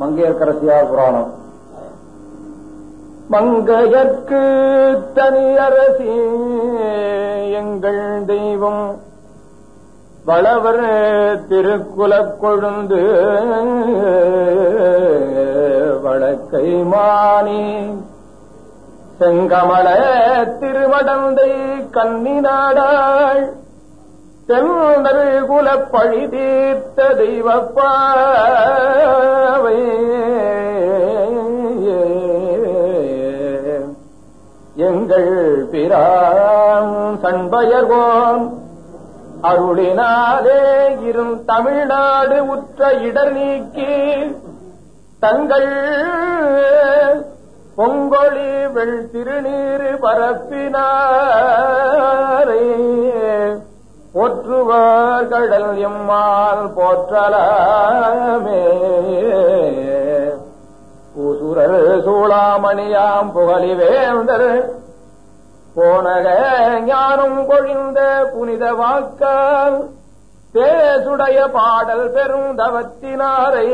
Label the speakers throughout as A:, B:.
A: மங்கையர்கரசியார் புராணம். மங்கையற்கு தனியரசி எங்கள் தெய்வம். வளவர் திருக்குலக் கொழுந்து வழக்கை மானி. செங்கமல திருமடந்தை கன்னிநாடாள் தென்னரு குலப்பழி தீர்த்த தெய்வப்பாவை. எங்கள் பிரான் சண்பயர்கோன் அருளினாலே இரும் தமிழ்நாடு உற்ற இடர் நீக்கி தங்கள் பொங்கொழி வெள் திருநீர் பரப்பினாரே. போற்றுவர் கடல் எம்மால் போற்றலமே. பூசுரர் சூளாமணியாம் புகழி வேந்தர் போனக ஞானம் பொழிந்த புனித வாக்கால் தேசுடைய பாடல் பெரும் தவத்தினாரை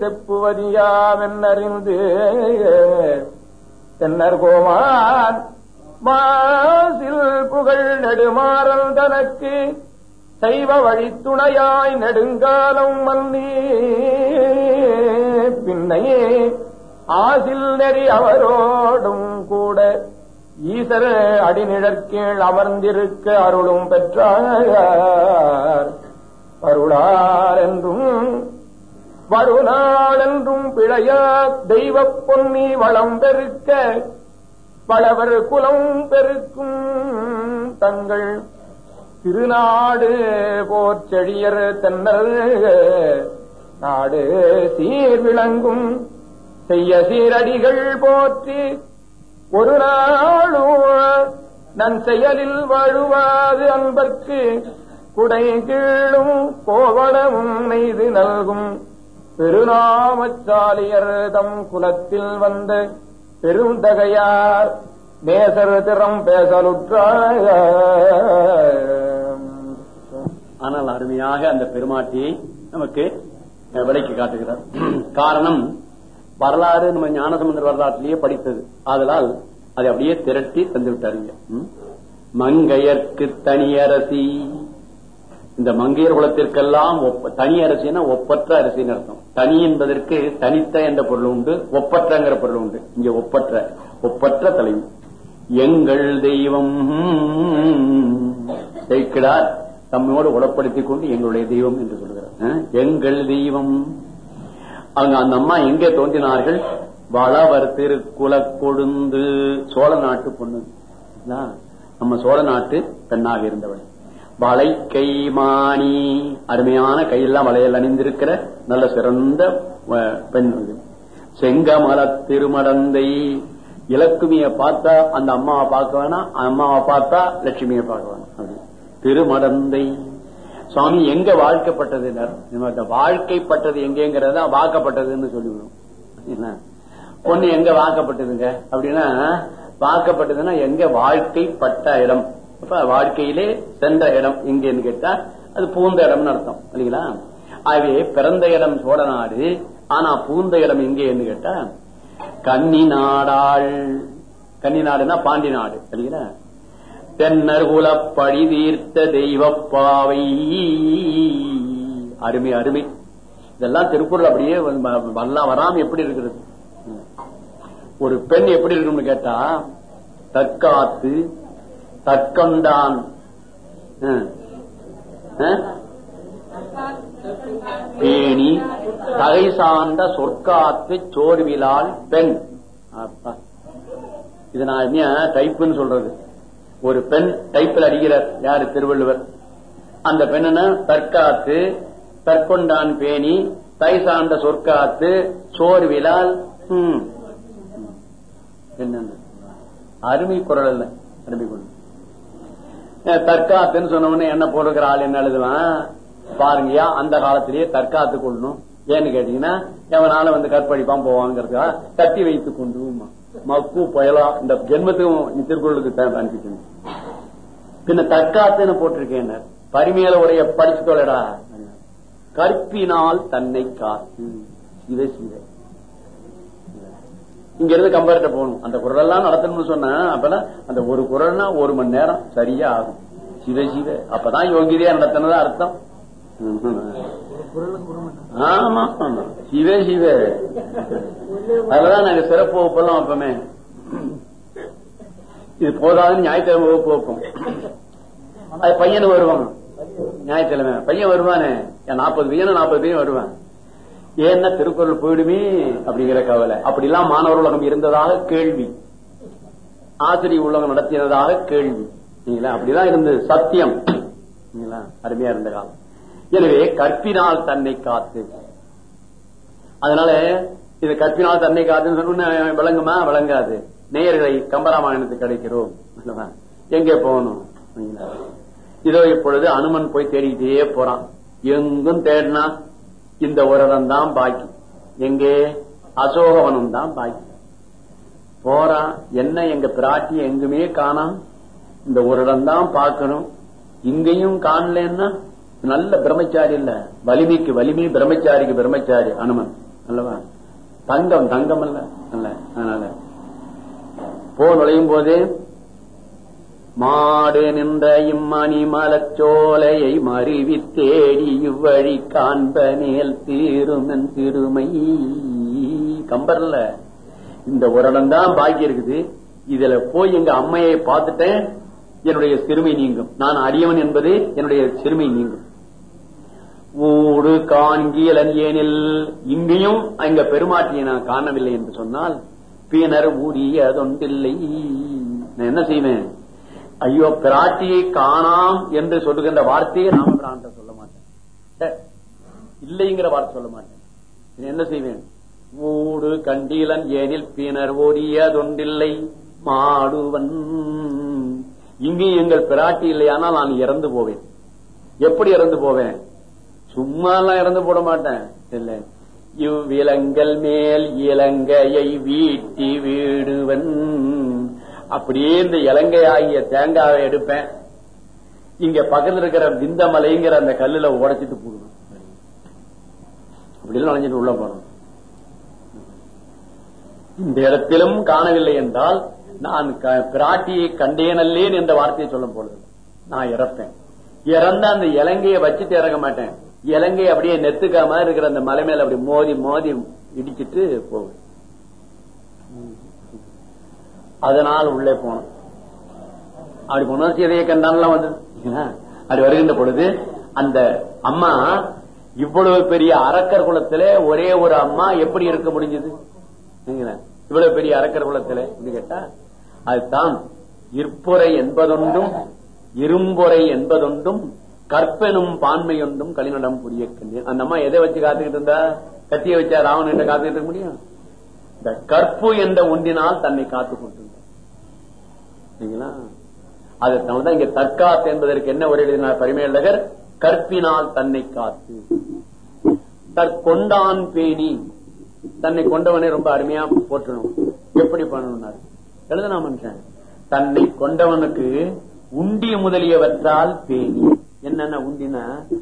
A: செப்புவதியாமென்னறிந்து தென்னர் கோமான் மாசில் புகழ் நெடுமாறல் தனக்கு செய்வ வழித்துணையாய் நெடுங்காலம் மன்னி பின்னையே ஆசில் நெறி அவரோடும் கூட ஈசர் அடிநிழற்கீழ் அமர்ந்திருக்க அருளும் பெற்றார். அருளார் என்றும் வருநாள் என்றும் பிழையா தெய்வ பொன்னி வளம் பெருக்க பலவர் குலம் பெருக்கும் தங்கள் திருநாடு போர்ச்செழியர் தென்னல் நாடு சீர் விளங்கும் செய்ய சீரடிகள் போற்றி ஒரு நாளும் நன் செயலில் வழுவாது அன்பர்க்கு குடை கீழும் கோவளமும் நெய்து நல்கும். பெருநாமச்சாலியர் தம் குலத்தில் வந்த பெருந்தகையார் நேசர் திறம் பேசலுற்ற
B: ஆனால் அருமையாக அந்த பெருமாட்டியை நமக்கு அஹ், விலைக்கு காட்டுகிறார். காரணம் வரலாறு நம்ம ஞானசமுந்தர் வரலாற்றிலேயே படித்தது. ஆதலால் அதை அப்படியே திரட்டி தந்து விட்டாருங்க மங்கையர்க்கு தனியரசி இந்த மங்கையர் குலத்திற்கெல்லாம் ஒப்ப- தனி அரசினா ஒப்பற்ற அரசின்னு அர்த்தம். தனி என்பதற்கு தனித்த என்ற பொருள் உண்டு ஒப்பற்றங்கிற பொருள் உண்டு. இங்க ஒப்பற்ற ஒப்பற்ற தலைவி. எங்கள் தெய்வம் சேர்க்கிறார் தம்மோடு உடப்படுத்திக் கொண்டு எங்களுடைய தெய்வம் என்று சொல்கிறார். எங்கள் தெய்வம். அவங்க அந்த அம்மா எங்கே தோன்றினார்கள்? வளவர் திருக்குல கொழுந்து சோழ நாட்டு பொண்ணு. நம்ம சோழ நாட்டு பெண்ணாக இருந்தவள். வளைக்கை மாணி. அருமையான கையெல்லாம் வளையல் அணிந்திருக்கிற நல்ல சிறந்த பெண் அது. செங்கமல திருமடந்தை. இலக்குமிய பார்த்தா அந்த அம்மாவை பார்க்க வேணாம் அம்மாவை பார்த்தா லட்சுமியை பார்க்க வேணாம். திருமடந்தை. சுவாமி எங்க வாழ்க்கப்பட்டது வாழ்க்கைப்பட்டது எங்கேங்கிறத வாக்கப்பட்டதுன்னு சொல்லிவிடும். என்ன? பொண்ணு எங்க வாக்கப்பட்டதுங்க? அப்படின்னா வாக்கப்பட்டதுன்னா எங்க வாழ்க்கைப்பட்ட இடம்? வாழ்க்கையிலே சென்ற இடம் எங்கன்னு கேட்டா அது பூந்த இடம்னு அர்த்தம். இல்லைங்களா? ஆகவே பிறந்த இடம் சோழ நாடு ஆனா பூந்த இடம் எங்கேன்னு கேட்டா கன்னி நாடாள் கன்னி நாடுனா பாண்டி நாடு. இல்லைங்களா? தென்னர் குலப்பழி தீர்த்த தெய்வப்பாவை அருமை அருமை. இதெல்லாம் திருக்குறள் அப்படியே வ- வரலாம் வராம எப்படி இருக்கிறது ஒரு பெண் எப்படி இருக்கும்னு கேட்டா தற்காத்து தற்கொண்டான். பேணி தகை சார்ந்த சொற்காத்து சோர்விலால் பெண். இது நான் என்ன டைப்புன்னு சொல்றது? ஒரு பெண் டைப்பில் அடிக்கிறார் யாரு? திருவள்ளுவர். அந்த பெண்ணு தற்காத்து தற்கொண்டான் பேணி தை சார்ந்த சொற்காத்து சோர்விலால் என்ன அருமை குரல் அல்ல அருமை குரல். தற்காத்துன்னு சொன்ன உடனே என்ன போடுகிற ஆள் என்ன எழுதுவான் பாருங்கயா அந்த காலத்திலேயே தற்காத்து கொள்ளணும். ஏன்னு கேட்டீங்கன்னா எவனால வந்து கற்பழிப்பான் போவாங்கிறதுக்கா தட்டி வைத்துக் கொண்டு மக்கு புயலா இந்த ஜென்மத்துக்கும் திருக்குறளுக்கு தே- பின்ன தற்காத்துன்னு போட்டிருக்கேன் பரிமையில உடைய படிச்சு தொலைடா கற்பினால் தன்னை காத்து. இதை சீதை இங்க இருந்து கம்பேர்ட்ட போகணும். அந்த குரல் எல்லாம் நடத்தணும்னு சொன்னா அப்பதான் அந்த ஒரு குரல்னா ஒரு மணி நேரம் சரியா ஆகும். சிவ சிவ அப்பதான் யோகிதையா நடத்தினதா அர்த்தம். ஆமா ஆமா. சிவே சிவே அதுலதான் நாங்க சிறப்பு வகுப்பெல்லாம் வைப்போமே. இது போதாதுன்னு ஞாயிற்றுக்கிழமை வகுப்பு வைப்போம். அது பையனு வருவான் ஞாயிற்றுக்கிழமை. பையன் வருவானே. நாற்பது பையனும் நாற்பது பையன் வருவான். ஏன்னா திருக்குறள் போயிடுமே அப்படிங்கிற கவலை. அப்படிலாம் மாணவர் உலகம் இருந்ததாக கேள்வி. ஆசிரியர் உலகம் நடத்தியதாக கேள்வி. அப்படிதான் இருந்தது. சத்தியம். அருமையா இருந்த காலம். எனவே கற்பினால் தன்னை காத்து. அதனால இது கற்பினால் தன்னை காத்துன்னு சொன்ன விளங்குமா? விளங்காது. நேயர்களை கம்பராமாயணத்துக்கு கிடைக்கிறோம் எங்கே போகணும்? இதோ இப்பொழுது அனுமன் போய் தேடிக்கிட்டே போறான். எங்கும் தேடினா இந்த ஒரு தான் பாக்கி. எங்கே? அசோகவனம் தான் பாக்கி. போறான் என்ன எங்க பிராட்டி எங்குமே காணாம். இந்த ஒரு தான் பார்க்கணும். இங்கேயும் காணலன்னா நல்ல பிரம்மச்சாரி இல்ல. வலிமைக்கு வலிமை பிரம்மச்சாரிக்கு பிரம்மச்சாரி அனுமன். அல்லவா? தங்கம் தங்கம் அல்ல அல்ல அதனால. போ நுழையும் போது மாடு நின்ற இம்மணி மலச்சோலையை மருவி தேடி இவ்வழி காண்ப நேல் தீருமன் திருமை. கம்பர்ல இந்த ஒரு இடம் தான் பாக்கி இருக்குது. இதுல போய் எங்க அம்மையை பார்த்துட்டேன். என்னுடைய சிறுமை நீங்கும். நான் அடியவன் என்பது என்னுடைய சிறுமை நீங்கும். ஊடு காண்கியலன் ஏனில். இங்கேயும் அங்க பெருமாட்டியை நான் காணவில்லை என்று சொன்னால் பின்னர் தொண்டில்லை நான் என்ன செய்வேன்? ஐயோ பிராட்டியை காணாம் என்று சொல்லுகின்ற வார்த்தையை ராமபிரான் சொல்ல மாட்டேன். இல்லைங்கிற வார்த்தை சொல்ல மாட்டேன். என்ன செய்வேன்? ஊடு கண்டீலன் ஏனில் பின்னர் ஓடியதொன்றில்லை. மாடுவன். இங்கே எங்கள் பிராட்டி இல்லையானால் நான் இறந்து போவேன். எப்படி இறந்து போவேன்? சும்மா எல்லாம் இறந்து போட மாட்டேன். இல்ல. இவ்விலங்கள் மேல் இலங்கையை வீட்டி வீடுவன். அப்படியே இந்த இலங்கை ஆகிய தேங்காவை எடுப்பேன். இங்க பக்கத்துல இருக்கிற விந்தமலைங்கிற அந்த கல்லுல உடைச்சிட்டு போடுவேன். அப்படின்னு நினைஞ்சிட்டு உள்ள போறோம். இந்த இடத்திலும் காணவில்லை என்றால் நான் க- பிராட்டியை கண்டேனல்லேன் என்ற வார்த்தையை சொல்லும் பொழுது நான் இறப்பேன். இறந்த அந்த இலங்கையை வச்சுட்டு இறங்க மாட்டேன். இலங்கை அப்படியே நெத்துக்காம இருக்கிற அந்த மலை மேல அப்படி மோதி மோதி இடிச்சிட்டு போகும். அதனால் உள்ளே போனோம். அப்படி போனா சீதையை கண்டான்லாம் வந்தது. அப்படி வருகின்ற பொழுது அந்த அம்மா இவ்வளவு பெரிய அரக்கர் குலத்துல ஒரே ஒரு அம்மா எப்படி இருக்க முடிஞ்சது? இவ்வளவு பெரிய அரக்கர் குலத்துல கேட்டா அதுதான் இற்புரை என்பதொன்றும் இரும்புரை என்பதொன்றும் கற்பனும் பான்மையொன்றும் களிநடம் புரிய கண்டேன் அந்த அம்மா எதை வச்சு காத்துக்கிட்டு இருந்தா? கத்திய வச்சா ராவன் என்ற காத்துக்கிட்டு இருக்க முடியும்? இந்த கற்பு என்ற ஒன்றினால் தன்னை காத்துக் கொண்டிருந்தார். சரிங்களா? அதனாலதான் இங்க தற்காத்து என்பதற்கு என்ன ஒரு எழுதினார் பரிமேலகர் கற்பினால் தன்னை காத்து. தற்கொண்டான் பேணி. தன்னை கொண்டவனை ரொம்ப அருமையா போற்றணும். எப்படி பண்ணணும் எழுதுனா மனுஷன் தன்னை கொண்டவனுக்கு உண்டி முதலியவற்றால் பேணி. என்னென்ன உண்டினா?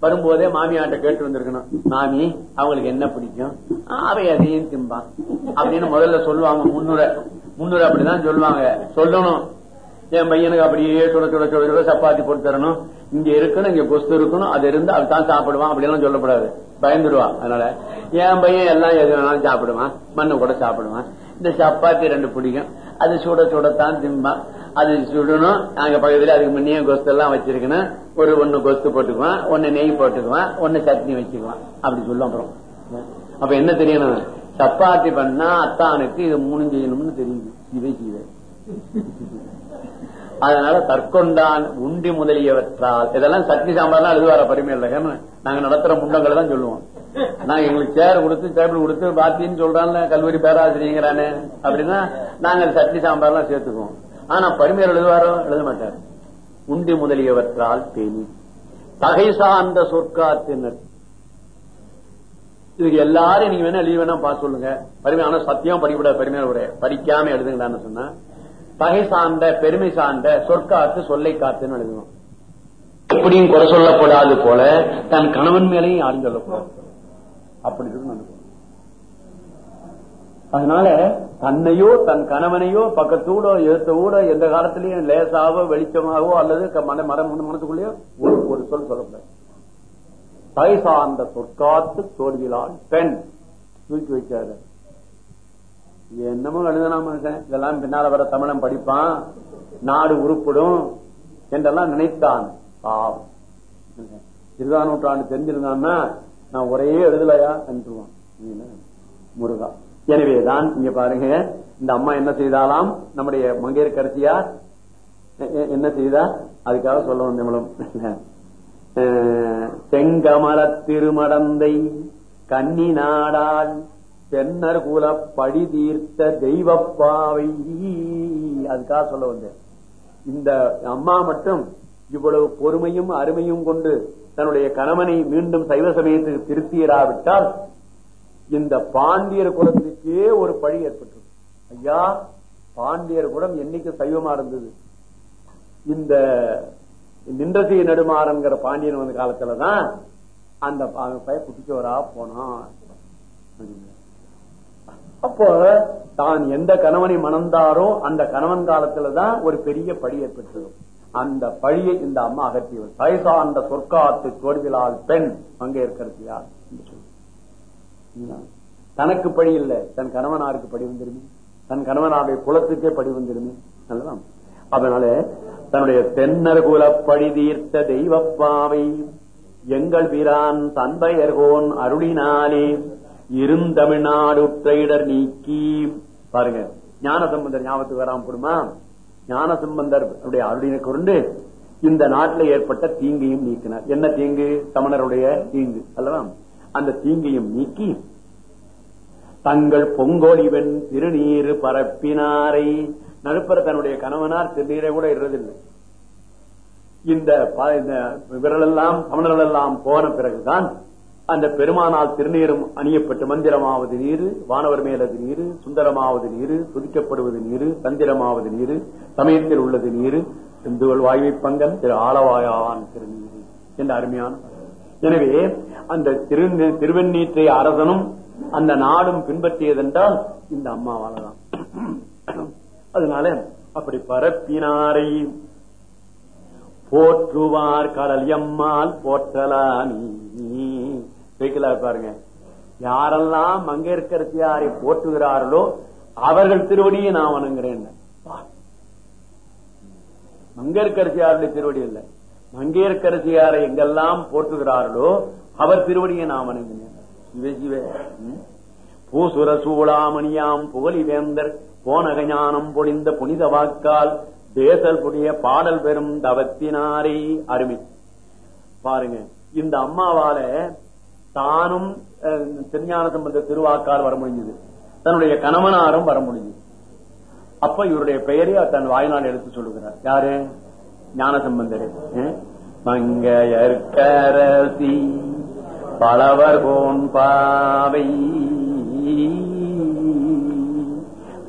B: வரும்போதே மாமியாட்ட கேட்டு வந்திருக்கணும். மாமி அவங்களுக்கு என்ன பிடிக்கும்? அவை அதையும் திம்பான் அப்படின்னு முதல்ல சொல்லுவாங்க முன்னுரை. முன்னுரை அப்படிதான் சொல்லுவாங்க. சொல்லணும். என் பையனுக்கு அப்படியே சுட சுட சுட சுட சப்பாத்தி போட்டு தரணும். இங்க இருக்கணும் இங்க கொஸ்து இருக்கணும். அது இருந்து அது தான் சாப்பிடுவான். அப்படிலாம் சொல்லக்கூடாது. பயந்துருவான் அதனால. என் பையன் எல்லாம் எது வேணாலும் சாப்பிடுவான். மண்ணு கூட சாப்பிடுவான். இந்த சப்பாத்தி ரெண்டு பிடிக்கும். அது சுட சுடத்தான் திம்பான் அது சுடணும். நாங்க பக்கத்துல அதுக்கு முன்னே கொஸ்து எல்லாம் வச்சிருக்கணும். ஒரு ஒண்ணு கொஸ்து போட்டுக்குவான் ஒண்ணு நெய் போட்டுக்குவான் ஒண்ணு சட்னி வச்சுக்குவான். அப்படி சொல்லும் அப்புறம். அப்ப என்ன தெரியணும்? சப்பாத்தி பண்ணா அத்தானுக்கு இது மூணு செய்யணும்னு தெரியுது. இதை செய்த அதனால தற்கொண்டான் உண்டி முதலியவற்றால். இதெல்லாம் சட்னி சாம்பார்லாம் எழுதுவார இல்லை நாங்க நடத்துற முண்டங்களை தான் சொல்லுவோம். நாங்க எங்களுக்கு சேர் கொடுத்து டேபிள் கொடுத்து பாத்தின்னு சொல்றான்ல கல்லூரி பேராசிரியங்கிறானே. அப்படின்னா நாங்க சட்னி சாம்பார்லாம் சேர்த்துக்குவோம். ஆனா பரிமையர் எழுதுவாரோ? எழுத மாட்டார். உண்டி முதலியவற்றால் பேணி தகை சார்ந்த சொற்காத்தினர் இதுக்கு எல்லாரும் நீங்க வேணா எழுதி வேணா பார்த்து சொல்லுங்க. பருமை ஆனா சத்தியம் படிக்கூடாது பெருமையா உடைய. படிக்காம எழுதுங்கடான்னு சொன்னா பகை சார்ந்த பெருமை சார்ந்த சொற்காத்து சொல்லை காத்துன்னு எழுதணும் எப்படியும் குறை சொல்லப்படாது போல தன் கணவன் மேலையும் யாரும் சொல்லக்கூடாது. அப்படி இருக்கணும் அதனால தன்னையோ தன் கணவனையோ பக்கத்தூடோ எழுத்தோட எந்த காலத்திலயும் லேசாவோ வெளிச்சமாகவோ அல்லது க- மன மரம் மனத்துக்குள்ளேயோ ஒரு ஒரு சொல் சொல்லக்கூடாது. தாய் சார்ந்த சொற்காத்து தோல்விலான் பெண். தூக்கி வைக்காரு என்னமோ எழுதனா மனுஷன். இதெல்லாம் பின்னால வர தமிழன் படிப்பான். நாடு உருப்படும் என்றெல்லாம் நினைத்தான். பாவம். இருபதாம் நூற்றாண்டு தெரிஞ்சிருந்தான்னா நான் ஒரே எழுதலையா? என்றுவான். முருகா. எனவேதான் இங்க பாருங்க இந்த அம்மா என்ன செய்தாலாம்? நம்முடைய மங்கையர் கருத்தியார் என்ன செய்தா? அதுக்காக சொல்ல வந்தவளும் செங்கமல திருமடந்தை கன்னி நாடால் தென்னர் குல படி தீர்த்த தெய்வப்பாவை அதுக்காக சொல்ல வந்தேன். இந்த அம்மா மட்டும் இவ்வளவு பொறுமையும் அருமையும் கொண்டு தன்னுடைய கணவனை மீண்டும் சைவ சமயத்துக்கு திருத்தியராவிட்டால் இந்த பாண்டியர் குலத்திற்கே ஒரு பழி ஏற்பட்டது. ஐயா பாண்டியர் குடம் என்னைக்கு சைவமா இருந்தது? இந்த நின்றசி நெடுமாறன்கிற பாண்டியன் வந்த காலத்துலதான் அந்த பய குட்டிச்சோரா போனான். அப்போ தான் எந்த கணவனை மணந்தாரோ அந்த கணவன் காலத்துலதான் ஒரு பெரிய பழி ஏற்பட்டது. அந்த பழியை இந்த அம்மா அகற்றியவர். வயசா அந்த சொற்காத்து தோல்விலால் பெண் அங்கே இருக்கிறது யார்? தனக்கு பழி இல்லை. தன் கணவனாருக்கு படி வந்துருமே தன் கணவனாருடைய குலத்துக்கே படி வந்துருமே அல்லவா அதனால தன்னுடைய தென்னர் குலப்படி தீர்த்த தெய்வப்பாவை எங்கள் வீரான் தந்தையர்கோன் அருளினாலே இருந்தமிழ்நாடுற்ற இடர் நீக்கி. பாருங்க. ஞான சம்பந்தர் ஞாபகத்துக்கு வராம போடுமா? ஞான சம்பந்தர் அருளினை கொண்டு இந்த நாட்டில் ஏற்பட்ட தீங்கையும் நீக்கினார். என்ன தீங்கு? தமிழருடைய தீங்கு. அல்லவா? அந்த தீங்கையும் நீக்கி தங்கள் பொங்கோலிவன் திருநீர் பரப்பினாரை. நடுப்பற தன்னுடைய கணவனார் திருநீரை கூட இருறதில்லை இந்த விரலெல்லாம் தமிழர்களெல்லாம் போன பிறகுதான் அந்த பெருமானால் திருநீரும் அணியப்பட்டு மந்திரமாவது நீரு வானவர் மேலது நீரு சுந்தரமாவது நீரு துதிக்கப்படுவது நீரு தந்திரமாவது நீரு சமயத்தில் உள்ளது நீரு இந்துகள் வாய்வை பங்கன் திரு ஆலவாயான் திருநீர். என்ற அருமையான எனவே அந்த திரு திருவெண்ணீற்றை அரசனும் அந்த நாடும் பின்பற்றியதென்றால் இந்த அம்மாவாலதான். அதனால அப்படி பரப்பினாரை. போற்றுவார் கடல் எம்மால் போற்றலானி. வைக்கலார் பாருங்க. யாரெல்லாம் மங்கையர்கரசியாரை போற்றுகிறார்களோ அவர்கள் திருவடியை நான் வணங்குறேன். மங்கையர்கரசியாருடைய திருவடி இல்ல. மங்கையர்கரசியாரை எங்கெல்லாம் போற்றுகிறார்களோ அவர் திருவடியை நான் வணங்கினேன் பூசுர சூளாமணியாம் புகழிவேந்தர் போனக ஞானம் பொழிந்த புனித வாக்கால் தேசல் புடிய பாடல் பெறும் தவத்தினாரே அருமை. பாருங்க இந்த அம்மாவால தானும் திருஞான சம்பந்த திருவாக்கால் வர முடிஞ்சது. தன்னுடைய கணவனாரும் வர முடிஞ்சது. அப்ப இவருடைய பெயரை தன் வாய்நாள் எடுத்து சொல்லுகிறார். யாரு? ஞான சம்பந்தர் மங்கையற்கரசி பலவர் போன் பாவை.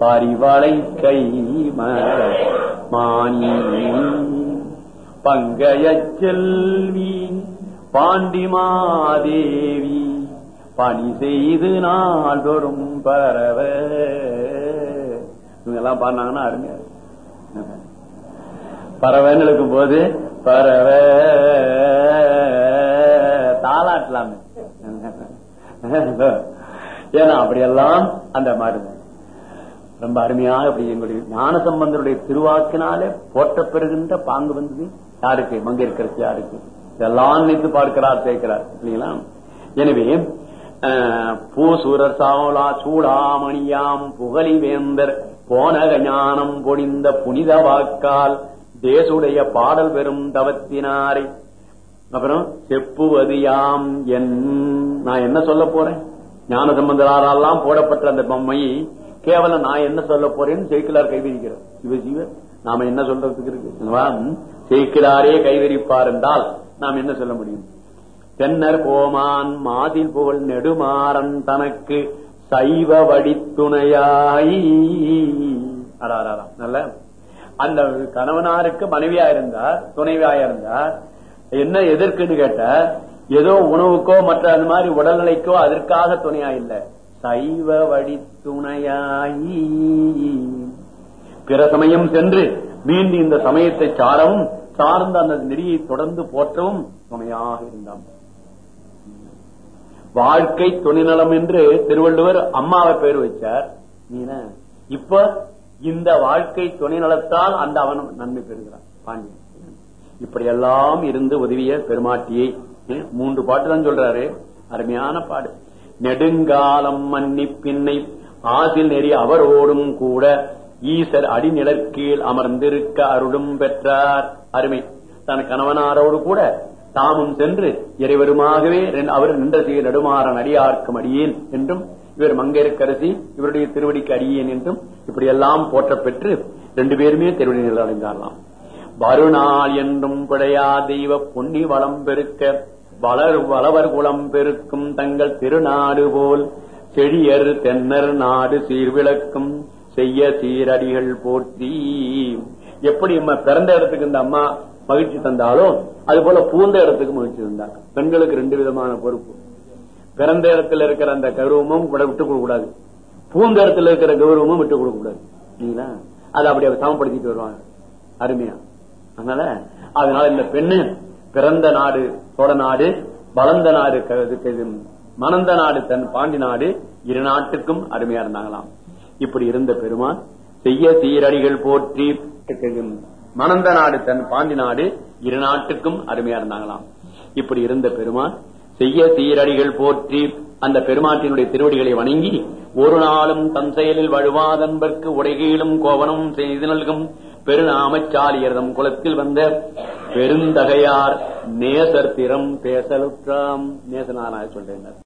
B: பரிவளை கை மர மானி பங்கைய செல்வி பாண்டிமாதேவி பணி செய்து நாள்தோறும் பரவ இவங்க எல்லாம் பாடினாங்கன்னா அருமையா பறவைன்னு இருக்கும் போது பறவை தாளாட்டலாமே. ஏன்னா அப்படியெல்லாம் அந்த மாதிரி ரொம்ப அருமையாக அப்படி எங்களுடைய ஞான சம்பந்தருடைய திருவாக்கினாலே போட்ட பெறுகின்ற பாங்கு வந்தது. யாருக்கு? மங்கையர்கரசி யாருக்கு? இதெல்லாம் நினைத்து பார்க்கிறார் சேர்க்கிறார் இல்லைங்களா? எனவே அஹ், பூசூரர் சாவலா சூடாமணியாம் புகழி வேந்தர் போனக ஞானம் பொடிந்த புனித வாக்கால் தேசுடைய பாடல் பெறும் தவத்தினாரை அப்புறம் செப்புவது யாம் என். நான் என்ன சொல்ல போறேன்? ஞான சம்பந்தராரெல்லாம் போடப்பட்ட அந்த பொம்மை கேவலம் நான் என்ன சொல்ல போறேன்னு செய்கிலார் கைவிரிக்கிறார் சிவ சிவ நாம என்ன சொல்றதுக்கு இருக்கு? செய்கிறாரே கைவிரிப்பார் என்றால் நாம் என்ன சொல்ல முடியும்? தென்னர் கோமான் மாதில் புகழ் நெடுமாறன் தனக்கு சைவ வடித்துணையாய். அடாராரா நல்ல. அந்த கணவனாருக்கு மனைவியா இருந்தார் துணைவியா இருந்தார் என்ன எதற்குன்னு கேட்ட ஏதோ உணவுக்கோ மற்ற அந்த மாதிரி உடல்நிலைக்கோ அதற்காக துணையா இல்ல. சைவ வழித்துணையாயி. பிற சமயம் சென்று மீண்டும் இந்த சமயத்தை சாரவும் சார்ந்த அந்த நெறியை தொடர்ந்து போற்றவும் துணையாக இருந்தான். வாழ்க்கை துணைநலம் என்று திருவள்ளுவர் அம்மாவை பேர் வச்சார். நீன இப்ப இந்த வாழ்க்கை துணைநலத்தால் அந்த அவன் நன்மை பெறுகிறான். பாண்டியன். இப்படியெல்லாம் இருந்து உதவிய பெருமாட்டியை மூன்று பாட்டு தான் சொல்றாரு. அருமையான பாடு. நெடுங்காலம் மன்னி பின்னை ஆசில் நெறி அவரோடும் கூட ஈசர் அடிநிழற்கீழ் அமர்ந்திருக்க அருளும் பெற்றார். அருமை. தன் கணவனாரோடு கூட தாமும் சென்று இறைவருமாகவே அவர் நின்ற சீர் நடுமாறன் அடியார்க்கும் அடியேன் என்றும் இவர் மங்கையரசி இவருடைய திருவடிக்கு அடியேன் என்றும் இப்படியெல்லாம் போற்றப்பெற்று ரெண்டு பேருமே திருவடி நிலை அடைந்தாரலாம் வருநாள் என்றும் பிழையா தெய்வ பொன்னி வளம் பெருக்க வளர் வளவர் குளம் பெருக்கும் தங்கள் திருநாடு போல் செழியர் தென்னர் நாடு சீர்விளக்கும் செய்ய சீரடிகள் போற்றி. எப்படி நம்ம பிறந்த இடத்துக்கு இந்த அம்மா மகிழ்ச்சி தந்தாலும் அது போல பூந்த இடத்துக்கு மகிழ்ச்சி தந்தாங்க. பெண்களுக்கு ரெண்டு விதமான பொறுப்பு. பிறந்த இடத்துல இருக்கிற அந்த கௌரவமும் கூட விட்டுக் கொடுக்க கூடாது. பூந்த இடத்துல இருக்கிற கௌரவமும் விட்டுக் கொடுக்க கூடாது. சரிங்களா அதை அப்படி சமப்படுத்திட்டு வருவாங்க. அருமையா? அதனால அதனால இந்த பெண்ணு பிறந்த நாடு சோழ நாடு வளர்ந்த நாடு மணந்த நாடு தன் பாண்டி நாடு இரு நாட்டுக்கும் அருமையா இருந்தாங்களாம். இப்படி இருந்த பெருமான் செய்ய சீரடிகள் போற்றி மணந்த நாடு தன் பாண்டி நாடு இரு நாட்டுக்கும் அருமையா இருந்தாங்களாம். இப்படி இருந்த பெருமான் செய்ய சீரடிகள் போற்றி அந்த பெருமாட்டினுடைய திருவடிகளை வணங்கி ஒரு நாளும் தன் செயலில் வழுவாதன்பர்க்கு உடைகீழும் கோவனம் செய்து நல்கும். பெருநாமச்சாலியர்தம் குலத்தில் வந்த பெருந்தகையார் நேசர் திறம் பேசலுற்றாம். நேசனாராக சொல்றேன்